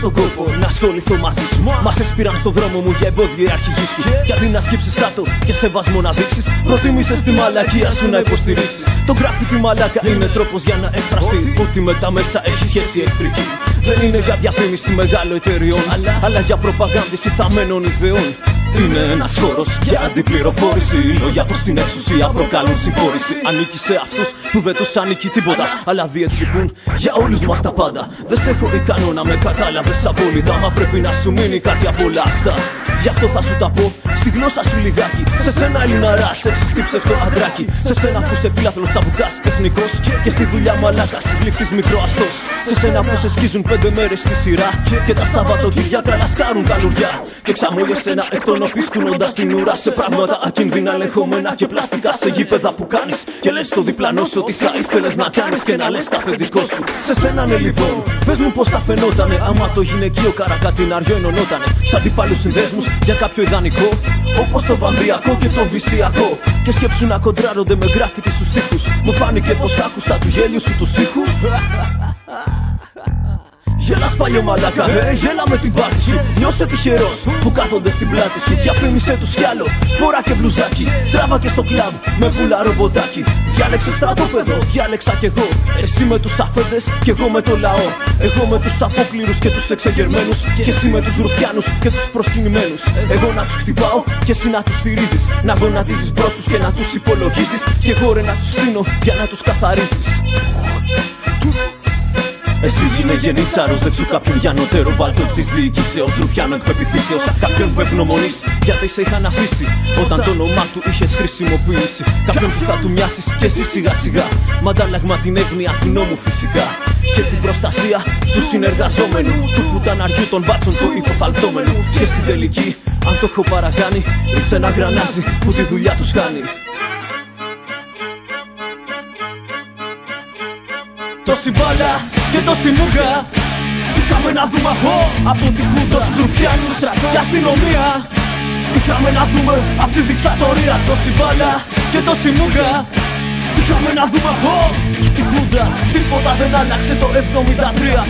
Δεν θα μπαίνα στον κόπο να ασχοληθώ μαζί σου. Μα έσπηραν στον δρόμο μου για εμπόδιο η αρχηγή σου. Και αντί να σκύψεις κάτω και σεβασμό να δείξεις, προτίμησες τη μαλακία σου να υποστηρίξεις. Το γράφει τη μαλάκα είναι τρόπος για να εκφραστεί ότι με τα μέσα έχει σχέση εχθρική. Δεν είναι για διαφήμιση μεγάλων εταιριών, αλλά για προπαγάνδηση θαμένων ιδεών. Είναι ένας χώρος για αντιπληροφόρηση. Λόγια προ την εξουσία προκαλούν συμφόρηση. Ανήκει σε αυτούς που δεν τους ανήκει τίποτα. Αλλά διεκδικούν για όλους μας τα πάντα. Δεν σε έχω ικανό να με κατάλαβες απόλυτα. Μα πρέπει να σου μείνει κάτι από όλα αυτά. Γι' αυτό θα σου τα πω στη γλώσσα σου λιγάκι. Σε σένα Ελληναρά, σεξιστή ψευτό αντράκι. Σε σένα που σε φίλαθλο τσαμπουκά εθνικός. Και στη δουλειά μαλάκας συμπληκτή μικρό αστό. Σε σένα που σε σκίζουν πέντε μέρες στη σειρά. Και τα Σαββατοκυριακά λασκάρουν τα λουριά. Και ξαμόλιεσαι ένα εκ των οθίσκουνοντα την ουρά σε πράγματα ακίνδυνα ελεγχόμενα και πλαστικά σε γήπεδα που κάνεις. Και λες το διπλανό σου ότι θα ήθελες να κάνεις και να λες τα αφεντικό σου. Σε σένα ναι λοιπόν, πες μου πώς θα φαινότανε άμα το γυναικείο καρακατιναριό ενωνότανε. Σαν αντιπάλους συνδέσμους για κάποιο ιδανικό. Όπως το βαμβιακό και το βυσιακό. Και σκέψου να κοντράρονται με γράφητη στους τοίχους. Μου φάνηκε πως άκουσα τους γέλιους σου τους ήχους. Γέλα παλιό μαλάκα, ε, γέλα με την πάρτι σου. Νιώσε τυχερός που κάθονται στην πλάτη σου. Διαφήμισε τους κι άλλο, φορά και μπλουζάκι. Τράβα και στο κλαμπ με βούλα ρομποτάκι Διάλεξε στρατόπεδο, διάλεξα κι εγώ. Εσύ με τους αφέντες και εγώ με το λαό. Εγώ με τους απόκληρους και τους εξεγερμένους. Και εσύ με τους ρουφιάνους και τους προσκυνημένους. Εγώ να τους χτυπάω και εσύ να τους στηρίζεις. Να γονατίζεις μπρος τους και να τους υπολογίζεις. Και εγώ ρε να τους κρίνω για να τους καθαρίζεις εσύ γίνε γενίτσαρο, δεν σου κάποιον για νοτέρο. Βάλτο της διοικήσεω, ρουφιάνο εκπεπιθήσεω. Κάποιον που ευγνωμονείς, γιατί σε είχαν αφήσει. Όταν το όνομά του είχες χρησιμοποιήσει. Κάποιον που θα του μοιάσεις και εσύ σιγά σιγά. Μ' αντάλλαγμα την έγνοια του νόμου φυσικά. Και την προστασία του συνεργαζόμενου. Του πουταναριού των μπάτσων του υποθαλπτόμενου. Και στην τελική, αν το έχω παρακάνει, είσαι ένα γρανάζι που τη δουλειά τους χάνει. Τόση μπάλα και τόση μούγκα Είχαμε να δούμε από, από τη χούντα Τόσους ρουφιάνους και αστυνομία. Είχαμε να δούμε από τη δικτατορία Τόση μπάλα και τόση μούγκα Είχαμε να δούμε από τη Χούντα Τίποτα δεν άλλαξε το 73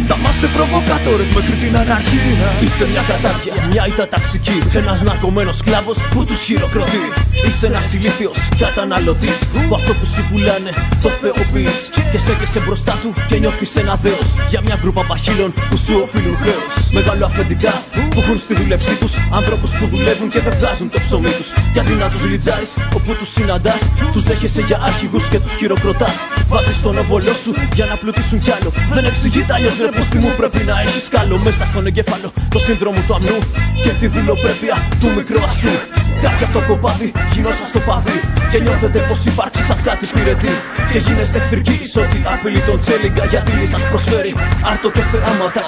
Θα είμαστε προβοκάτορες μέχρι την αναρχία. Είσαι μια κατάρκεια, μια ήττα ταξική. Ένας ναρκωμένος σκλάβος που τους χειροκροτεί Είσαι ένας ηλίθιος καταναλωτής Που αυτό που σου πουλάνε το θεοποιείς. Και στέκεσαι μπροστά του και νιώθεις ένα δέος Για μια γκρούπα παχύλων που σου οφείλουν χρέος. Μεγάλο αφεντικά που έχουν στη δουλεψή τους. Ανθρώπους που δουλεύουν και δεν βγάζουν το ψωμί τους. Γιατί να τους λιτζάρεις όπου τους συναντάς. Τους δέχεσαι για άρχηγους και τους χειροκροτάς. Βάζεις τον οβολό σου για να πλουτίσουν κι άλλο. Δεν εξηγείται αλλιώς ρε πως τι μου πρέπει να έχεις καλό. Μέσα στον εγκέφαλο το σύνδρομο του αμνού Και τη δουλοπρέπεια του μικρού αστού Κάποια από το κοπάδι γινόσα στο παδί Και νιώθετε πως υπάρχει σας κάτι πυρετή. Και γίνεστε εχθρικοί σ' ό,τι άπειλη τον τσέλιγκα Γιατί σας προσφέρει. Άρτο και θεάματα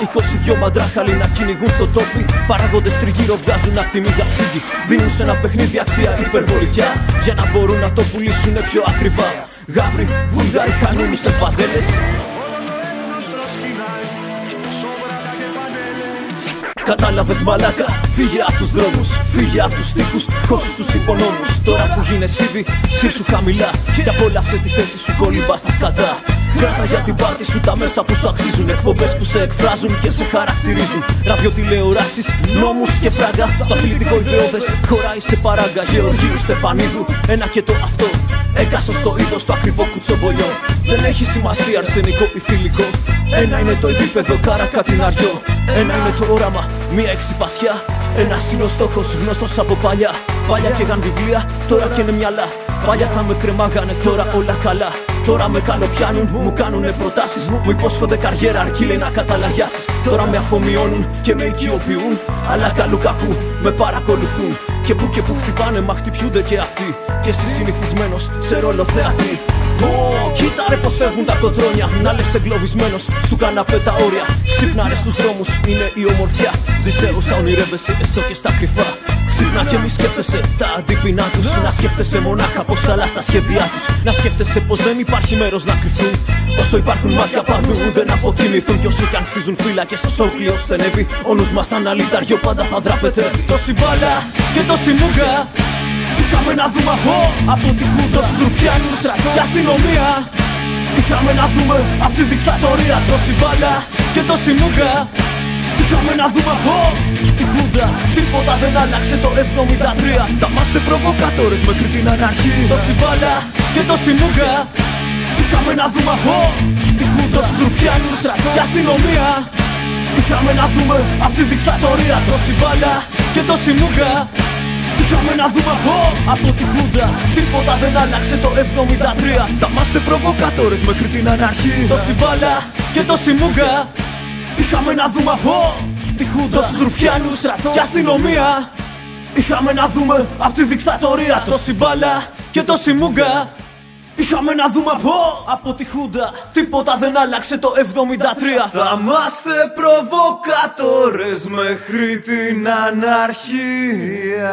22 μαντράχαλοι να κυνηγούν στο τόπι. Παράγοντες τριγύρω βγάζουν απ' τη μίγα ψήγη Δίνουν σε ένα παιχνίδι αξία υπερβολικιά Για να μπορούν να το πουλήσουν πιο ακριβά. Γάβρι, βουλγάρι, χανούμισες βαζέλες Κατάλαβες μαλάκα, φύγε από τους δρόμους Φύγε από τους τείχους, χώσους τους υπονόμους. Τώρα που γίνες φίδι, σύσου χαμηλά. Και απόλαυσε τη θέση σου κολυμπάς στα σκατά. Κράτα για την πάρτι σου τα μέσα που σου αξίζουν. Εκπομπές που σε εκφράζουν και σε χαρακτηρίζουν. Ραδιοτηλεοράσεις, νόμους και φράγκα. Το αθλητικό ιδεώδες χωράει σε παράγκα. Γεωργίου Στεφανίδου, ένα και το αυτό Έκασο στο είδος το ακριβό κουτσομπολιό. Δεν έχει σημασία αρσενικό ή θηλυκό Ένα είναι το επίπεδο καρακατιναριό. Ένα είναι το όραμα, μία εξυπασιά. Ένας είναι ο στόχος γνωστός από παλιά. Παλιά και γαν βιβλία, τώρα και είναι μυαλά. Παλιά θα με κρεμάγανε, τώρα όλα καλά. Τώρα με καλοπιάνουν, μου κάνουνε προτάσεις. Μου υπόσχονται καριέρα αρκεί λέει να καταλαγιάσεις. Τώρα με αφομοιώνουν και με οικειοποιούν. Αλλά καλού κακού με παρακολουθούν Και που και που χτυπάνε μα χτυπιούνται και αυτοί. Και εσύ συνηθισμένος σε ρόλο θεατή. Oh, κοίτα ρε πως φεύγουν τα κοτρόνια Να λες εγκλωβισμένος στου καναπέ τα όρια. Ξύπνα ρε στους δρόμους είναι η ομορφιά. Ζησέ όσα ονειρεύεσαι έστω και στα κρυφά. Ξύπνα και μη σκέφτεσαι τα αντίπεινά τους. Να σκέφτεσαι μονάχα πως καλά στα σχέδιά τους. Να σκέφτεσαι πως δεν υπάρχει μέρος να κρυφτούν Όσο υπάρχουν μάτια παντού δεν αποκοιμηθούν Κι όσο κι αν χτίζουν φύλακες στο σόκλιο στενεύει. Ο νους μας θα αναλυταριό πάντα θα δραπετεύει Τόση μπάλα και τόση μούγκα Είχαμε να δούμε από, από τη χούντα Τόσους ρουφιάνους. Και αστυνομία. Είχαμε να δούμε από τη δικτατορία. Τόση μπάλα και τόση μούγκα Είχαμε να δούμε από τη Χούντα. Τίποτα δεν άλλαξε το 73 Θα είμαστε προβοκάτορες μέχρι την αναρχή. Το μπάλα και το μούγκα Είχαμε να δούμε από τη Χούντα Τόσους ρουφιάνους και αστυνομία. Είχαμε να δούμε από τη δικτατορία Το μπάλα και το μούγκα Είχαμε να δούμε από, από τη Χούντα. Τίποτα δεν άλλαξε το 73 Θα είμαστε προβοκάτορες μέχρι την αναρχή Το μπάλα και το μούγκα Είχαμε να δούμε από τη Χούντα. Τόσους ρουφιάνους και αστυνομία. Είχαμε να δούμε από τη δικτατορία Το μπάλα και το σιμούγκα Είχαμε να δούμε από, από τη Χούντα. Τίποτα δεν άλλαξε το 73 Θα είμαστε προβοκάτορες μέχρι την αναρχία